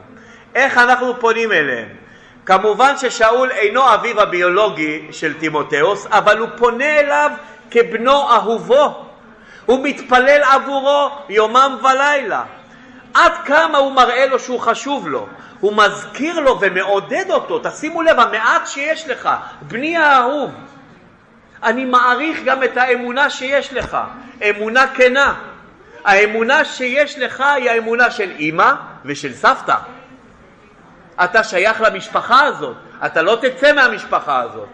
S1: איך אנחנו פונים אליהם? כמובן ששאול אינו אביו הביולוגי של טימותאוס, אבל הוא פונה אליו כבנו אהובו. הוא מתפלל עבורו יומם ולילה. עד כמה הוא מראה לו שהוא חשוב לו. הוא מזכיר לו ומעודד אותו. תשימו לב, המעט שיש לך, בני האהוב. אני מעריך גם את האמונה שיש לך, אמונה כנה. האמונה שיש לך היא האמונה של אימא ושל סבתא. אתה שייך למשפחה הזאת, אתה לא תצא מהמשפחה הזאת.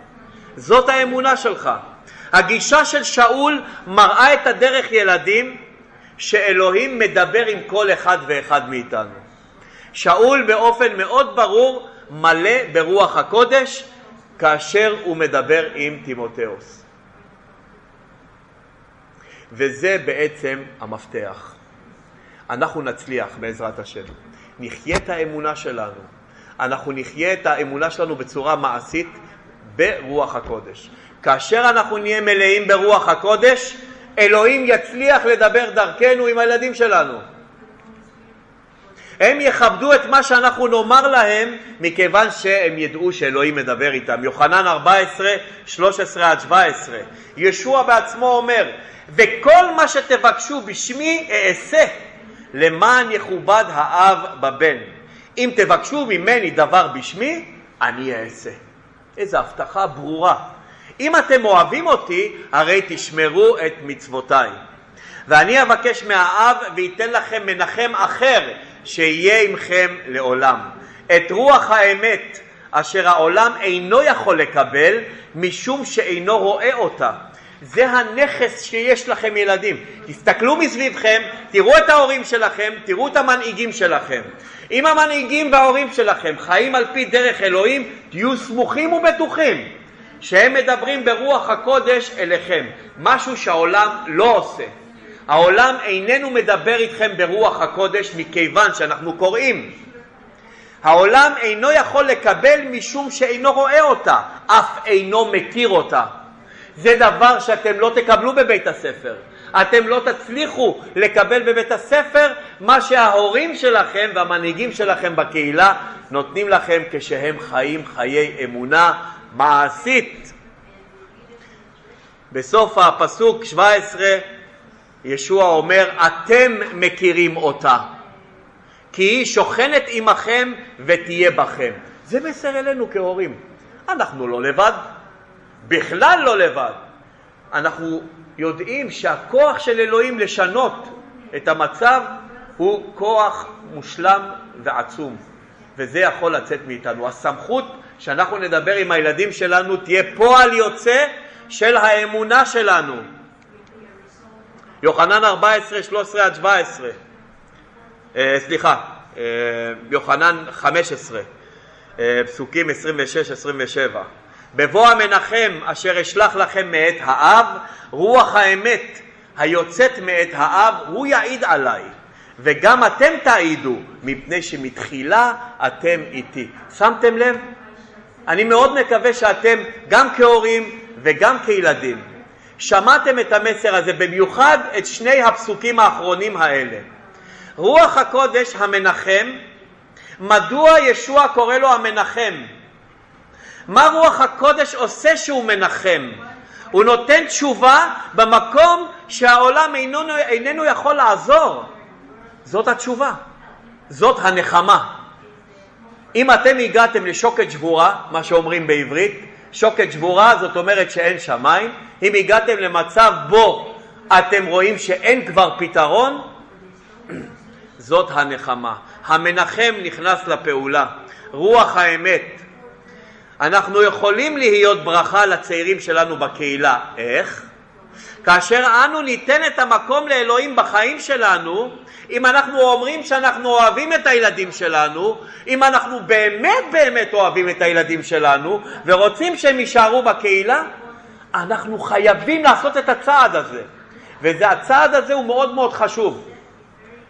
S1: זאת האמונה שלך. הגישה של שאול מראה את הדרך ילדים שאלוהים מדבר עם כל אחד ואחד מאיתנו. שאול באופן מאוד ברור מלא ברוח הקודש כאשר הוא מדבר עם תימותאוס. וזה בעצם המפתח. אנחנו נצליח בעזרת השם. נחיה את האמונה שלנו. אנחנו נחיה את האמונה שלנו בצורה מעשית ברוח הקודש. כאשר אנחנו נהיה מלאים ברוח הקודש, אלוהים יצליח לדבר דרכנו עם הילדים שלנו. הם יכבדו את מה שאנחנו נאמר להם מכיוון שהם ידעו שאלוהים מדבר איתם. יוחנן 14, 13 עד 17. ישוע בעצמו אומר, וכל מה שתבקשו בשמי אעשה, למען יכובד האב בבן. אם תבקשו ממני דבר בשמי, אני אעשה. איזו הבטחה ברורה. אם אתם אוהבים אותי, הרי תשמרו את מצוותיי. ואני אבקש מהאב וייתן לכם מנחם אחר, שיהיה עמכם לעולם. את רוח האמת, אשר העולם אינו יכול לקבל, משום שאינו רואה אותה. זה הנכס שיש לכם ילדים. תסתכלו מסביבכם, תראו את ההורים שלכם, תראו את המנהיגים שלכם. אם המנהיגים וההורים שלכם חיים על פי דרך אלוהים, תהיו סמוכים ובטוחים שהם מדברים ברוח הקודש אליכם, משהו שהעולם לא עושה. העולם איננו מדבר איתכם ברוח הקודש מכיוון שאנחנו קוראים. העולם אינו יכול לקבל משום שאינו רואה אותה, אף אינו מכיר אותה. זה דבר שאתם לא תקבלו בבית הספר. אתם לא תצליחו לקבל בבית הספר מה שההורים שלכם והמנהיגים שלכם בקהילה נותנים לכם כשהם חיים חיי אמונה מעשית. בסוף הפסוק 17 ישוע אומר, אתם מכירים אותה, כי היא שוכנת עמכם ותהיה בכם. זה מסר אלינו כהורים. אנחנו לא לבד, בכלל לא לבד. אנחנו יודעים שהכוח של אלוהים לשנות את המצב הוא כוח מושלם ועצום, וזה יכול לצאת מאיתנו. הסמכות שאנחנו נדבר עם הילדים שלנו תהיה פועל יוצא של האמונה שלנו. יוחנן 14, 13 עד 17, אה, סליחה, אה, יוחנן 15, אה, פסוקים 26-27. בבוא המנחם אשר אשלח לכם מאת האב, רוח האמת היוצאת מאת האב, הוא יעיד עליי. וגם אתם תעידו, מפני שמתחילה אתם איתי. שמתם לב? אני מאוד מקווה שאתם, גם כהורים וגם כילדים, שמעתם את המסר הזה, במיוחד את שני הפסוקים האחרונים האלה. רוח הקודש המנחם, מדוע ישוע קורא לו המנחם? מה רוח הקודש עושה שהוא מנחם? הוא נותן תשובה במקום שהעולם איננו, איננו יכול לעזור. זאת התשובה, זאת הנחמה. אם אתם הגעתם לשוקת שבורה, מה שאומרים בעברית, שוקת שבורה זאת אומרת שאין שמיים, אם הגעתם למצב בו אתם רואים שאין כבר פתרון, זאת הנחמה. המנחם נכנס לפעולה, רוח האמת, אנחנו יכולים להיות ברכה לצעירים שלנו בקהילה. איך? כאשר אנו ניתן את המקום לאלוהים בחיים שלנו, אם אנחנו אומרים שאנחנו אוהבים את הילדים שלנו, אם אנחנו באמת באמת אוהבים את הילדים שלנו ורוצים שהם יישארו בקהילה, אנחנו חייבים לעשות את הצעד הזה. והצעד הזה הוא מאוד מאוד חשוב.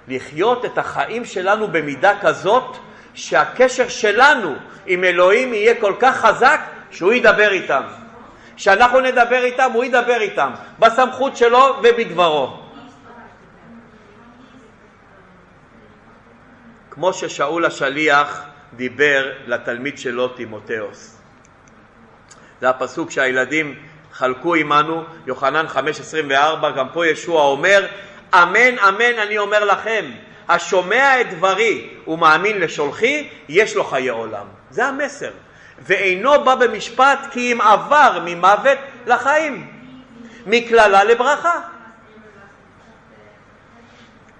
S1: לחיות את החיים שלנו במידה כזאת שהקשר שלנו עם אלוהים יהיה כל כך חזק שהוא ידבר איתם. כשאנחנו נדבר איתם, הוא ידבר איתם, בסמכות שלו ובדברו. כמו ששאול השליח דיבר לתלמיד שלו תימותאוס. זה הפסוק שהילדים חלקו עמנו, יוחנן 5.24, גם פה ישוע אומר, אמן אמן אני אומר לכם, השומע את דברי ומאמין לשולחי, יש לו חיי עולם. זה המסר. ואינו בא במשפט כי אם עבר ממוות לחיים, מקללה לברכה.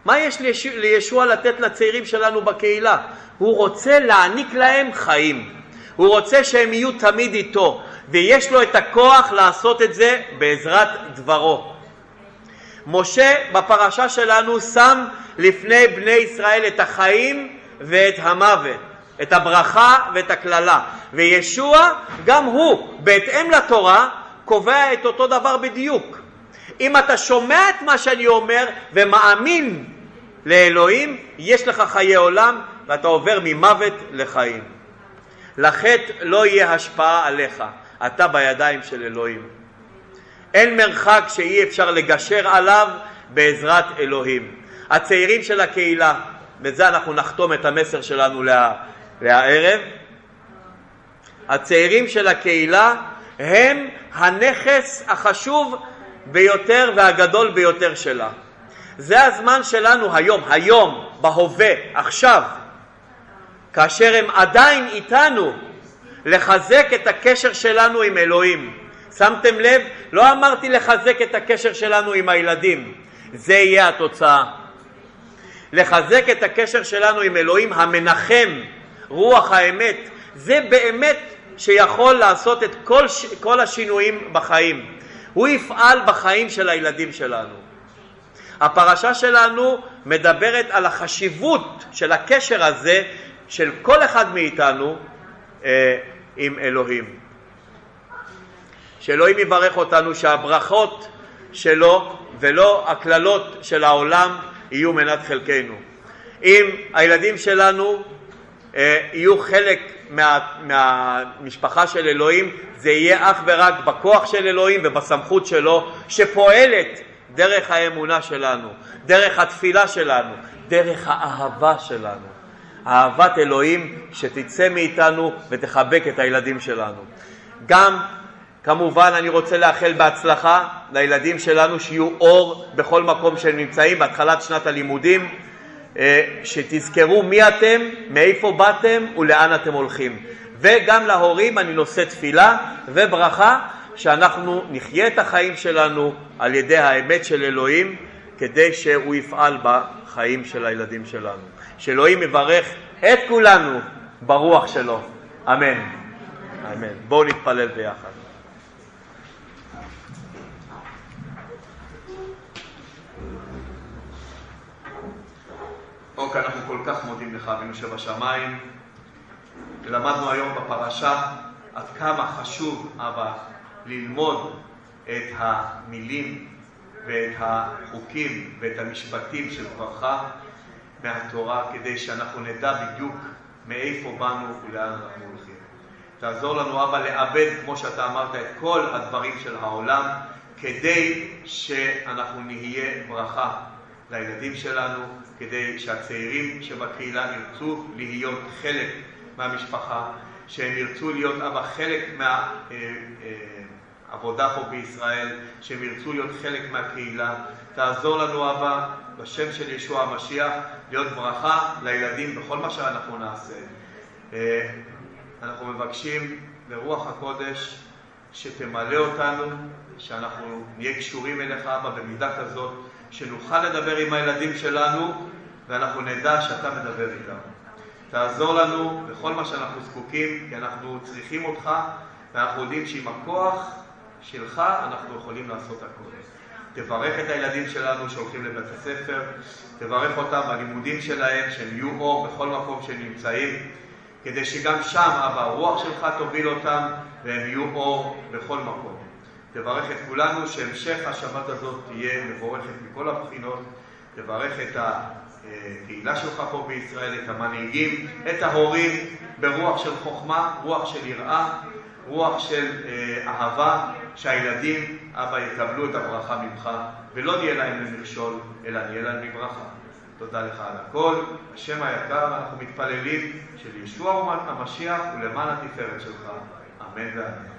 S1: מה יש לישוע לתת לצעירים שלנו בקהילה? הוא רוצה להעניק להם חיים. הוא רוצה שהם יהיו תמיד איתו, ויש לו את הכוח לעשות את זה בעזרת דברו. משה בפרשה שלנו שם לפני בני ישראל את החיים ואת המוות, את הברכה ואת הקללה. וישוע, גם הוא, בהתאם לתורה, קובע את אותו דבר בדיוק. אם אתה שומע את מה שאני אומר ומאמין לאלוהים, יש לך חיי עולם ואתה עובר ממוות לחיים. לחטא לא יהיה השפעה עליך, אתה בידיים של אלוהים. אין מרחק שאי אפשר לגשר עליו בעזרת אלוהים. הצעירים של הקהילה, בזה אנחנו נחתום את המסר שלנו לה, להערב, הצעירים של הקהילה הם הנכס החשוב ביותר והגדול ביותר שלה. זה הזמן שלנו היום, היום, בהווה, עכשיו, כאשר הם עדיין איתנו, לחזק את הקשר שלנו עם אלוהים. שמתם לב? לא אמרתי לחזק את הקשר שלנו עם הילדים, זה יהיה התוצאה. לחזק את הקשר שלנו עם אלוהים המנחם, רוח האמת, זה באמת שיכול לעשות את כל, כל השינויים בחיים. הוא יפעל בחיים של הילדים שלנו. הפרשה שלנו מדברת על החשיבות של הקשר הזה של כל אחד מאיתנו אה, עם אלוהים. שאלוהים יברך אותנו שהברכות שלו ולא הקללות של העולם יהיו מנת חלקנו. אם הילדים שלנו אה, יהיו חלק מה, מהמשפחה של אלוהים, זה יהיה אך ורק בכוח של אלוהים ובסמכות שלו, שפועלת דרך האמונה שלנו, דרך התפילה שלנו, דרך האהבה שלנו. אהבת אלוהים שתצא מאיתנו ותחבק את הילדים שלנו. גם כמובן אני רוצה לאחל בהצלחה לילדים שלנו שיהיו אור בכל מקום שהם נמצאים בהתחלת שנת הלימודים, אה, שתזכרו מי אתם, מאיפה באתם ולאן אתם הולכים. וגם להורים אני נושא תפילה וברכה שאנחנו נחיה את החיים שלנו על ידי האמת של אלוהים כדי שהוא יפעל בחיים של הילדים שלנו. שאלוהים יברך את כולנו ברוח שלו. אמן. אמן. בואו נתפלל ביחד. אוקיי, אנחנו כל כך מודים לך, אבינו שבשמיים. למדנו היום בפרשה עד כמה חשוב, אבא, ללמוד את המילים ואת החוקים ואת המשפטים של דברך מהתורה, כדי שאנחנו נדע בדיוק מאיפה באנו ולאן אנחנו הולכים. תעזור לנו, אבא, לאבד, כמו שאתה אמרת, את כל הדברים של העולם, כדי שאנחנו נהיה ברכה לילדים שלנו, כדי שהצעירים שבקהילה ירצו להיות חלק מהמשפחה, שהם ירצו להיות אבא חלק מהעבודה אה, אה, פה בישראל, שהם ירצו להיות חלק מהקהילה. תעזור לנו אבא, בשם של ישוע המשיח, להיות ברכה לילדים בכל מה שאנחנו נעשה. אה, אנחנו מבקשים לרוח הקודש שתמלא אותנו, שאנחנו נהיה קשורים אליך אבא במידה כזאת, שנוכל לדבר עם הילדים שלנו ואנחנו נדע שאתה מדבר איתם. תעזור לנו בכל מה שאנחנו זקוקים, כי אנחנו צריכים אותך, ואנחנו יודעים שעם הכוח שלך אנחנו יכולים לעשות הכול. תברך את הילדים שלנו שהולכים לבית הספר, תברך אותם בלימודים שלהם, שהם יהיו אור בכל מקום שהם נמצאים, כדי שגם שם, אבא, הרוח שלך תוביל אותם והם יהיו אור בכל מקום. תברך את כולנו שהמשך השבת הזאת תהיה מבורכת מכל הבחינות, תברך את הקהילה שלך פה בישראל, את המנהיגים, את ההורים, ברוח של חוכמה, רוח של יראה, רוח של אה, אהבה, שהילדים, אבא, יקבלו את הברכה ממך, ולא נהיה להם למכשול, אלא נהיה להם לברכה. תודה לך על הכל. השם היקר, אנחנו מתפללים של ישוע המשיח ולמען התפארת שלך. אמן ואמן.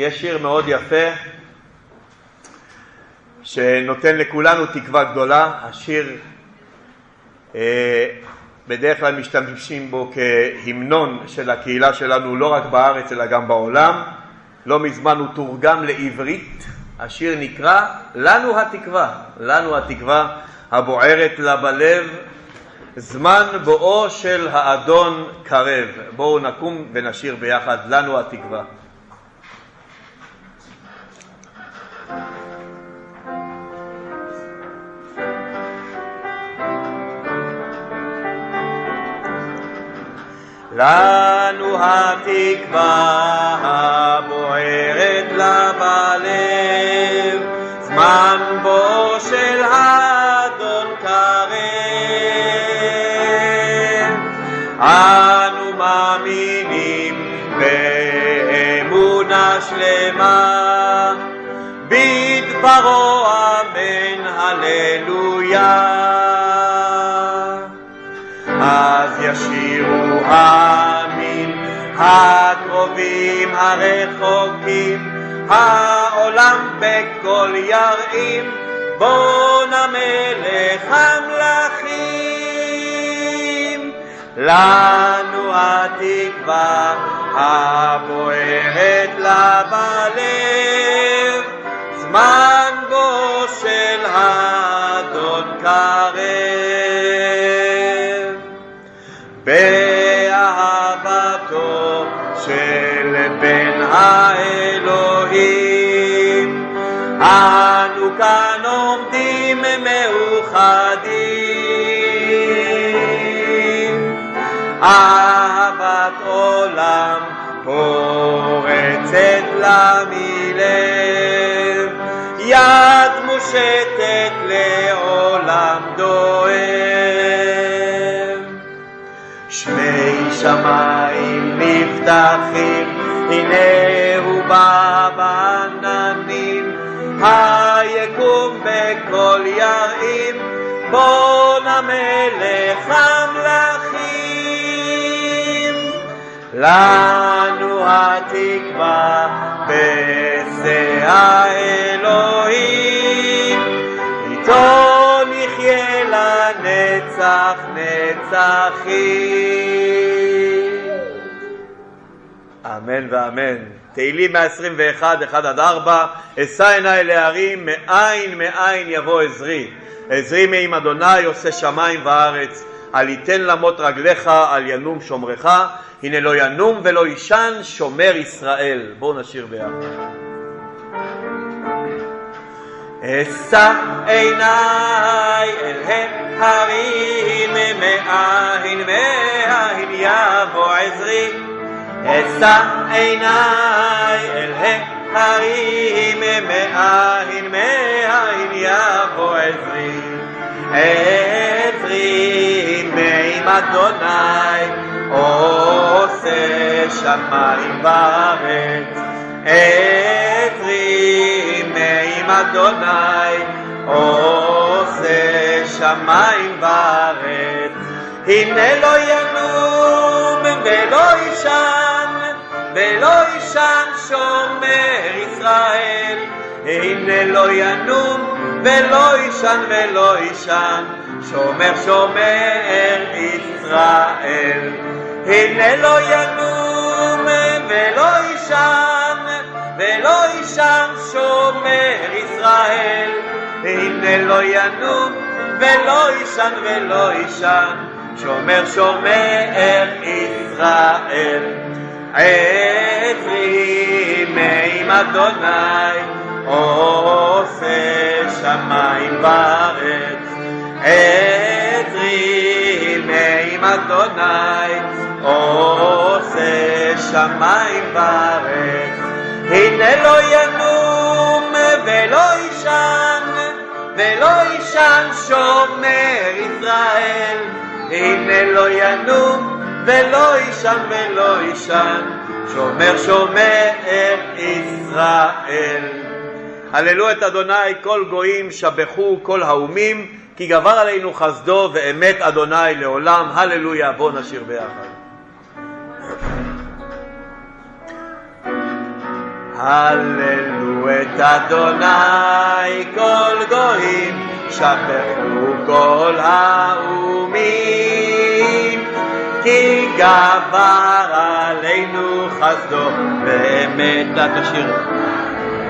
S1: יש שיר מאוד יפה שנותן לכולנו תקווה גדולה. השיר, אה, בדרך כלל משתמשים בו כהמנון של הקהילה שלנו לא רק בארץ אלא גם בעולם. לא מזמן הוא תורגם לעברית. השיר נקרא "לנו התקווה", לנו התקווה הבוערת לה בלב, זמן בואו של האדון קרב. בואו נקום ונשיר ביחד "לנו התקווה". לנו התקווה הבוערת לה בלב, זמן בו של האדון קרב. אנו מאמינים באמונה שלמה, בדברו אמן הללויה. העמים הקרובים הרחוקים, העולם בקול ירעים, בון המלך המלכים. לנו התקווה הבוערת לה בלב, זמן בו של האדון קרב. האלוהים. אנו כאן עומדים מאוחדים. אהבת עולם פורצת לה מלב, יד מושטת לעולם דואב. שני שמיים נפתחים, הנה הוא בא בעננים, היקום בקול ירעים, בון המלך המלכים. לנו התקווה בשא האלוהים, איתו נחיה לנצח נצחים. אמן ואמן. תהילים 121, 1 עד 4, אשא עיניי להרים, מאין מאין יבוא עזרי. עזרי מעם אדוני עושה שמיים וארץ, אל יתן למות רגליך, אל ינום שומרך, הנה לא ינום ולא יישן שומר ישראל. בואו נשיר ביחד. אשא עיניי אל ההרים מאין מאין יבוא עזרי אשא עיניי אל ההרים מאין מאין יבוא עזרי. עזרי מעם אדוני עושה שמיים וארץ. עזרי מעם אדוני עושה שמיים וארץ. הנה לא ינום ולא יישן ולא יישן שומר ישראל. הנה לא ינום ולא יישן ולא יישן שומר שומר ישראל. הנה לא ינום ולא יישן ולא יישן שומר הנה לא ינום ולא יישן ולא יישן, שומר שומר ישראל. עברי מעם אדוני, עושה שמיים בארץ. עברי מעם אדוני, עושה שמיים בארץ. הנה לא ינום ולא יישן, ולא יישן שומר ישראל. הנה לא ינום ולא יישן ולא יישן, שומר שומר ישראל. הללו את אדוני כל גויים, שבחו כל האומים, כי גבר עלינו חסדו ואמת אדוני לעולם. הללויה. בואו נשיר ביחד. הללו את אדוני כל גויים, שבחו כל האומים, כי גבר עלינו חסדו ואמת תשיר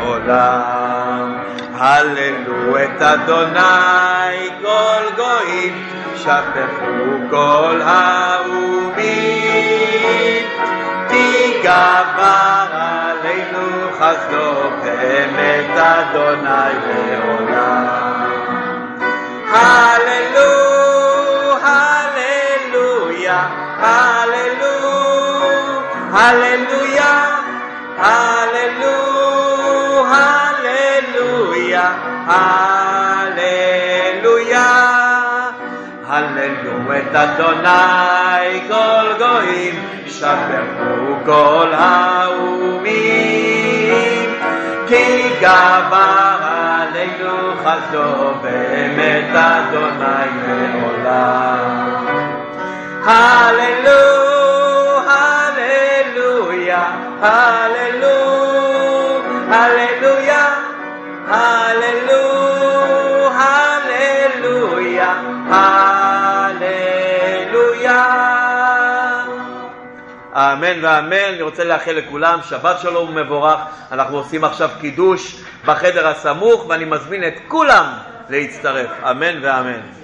S1: עולם. הללו את אדוני כל גויים, שבחו כל האומים, כי גבר עלינו חסדו באמת אדוני לעולם. הללו, הללו, הללויה, הללו, הללויה, הללויה. הללו את אדוני כל גויים, שבחו כל האומים, כי גבר עלינו חסדו באמת אדוני לעולם. הללו, הללויה, הללו, הללויה, הללו, הללויה, הללויה. אמן ואמן. אני רוצה לאחל לכולם שבת שלום ומבורך. אנחנו עושים עכשיו קידוש בחדר הסמוך, ואני מזמין את כולם להצטרף. אמן ואמן.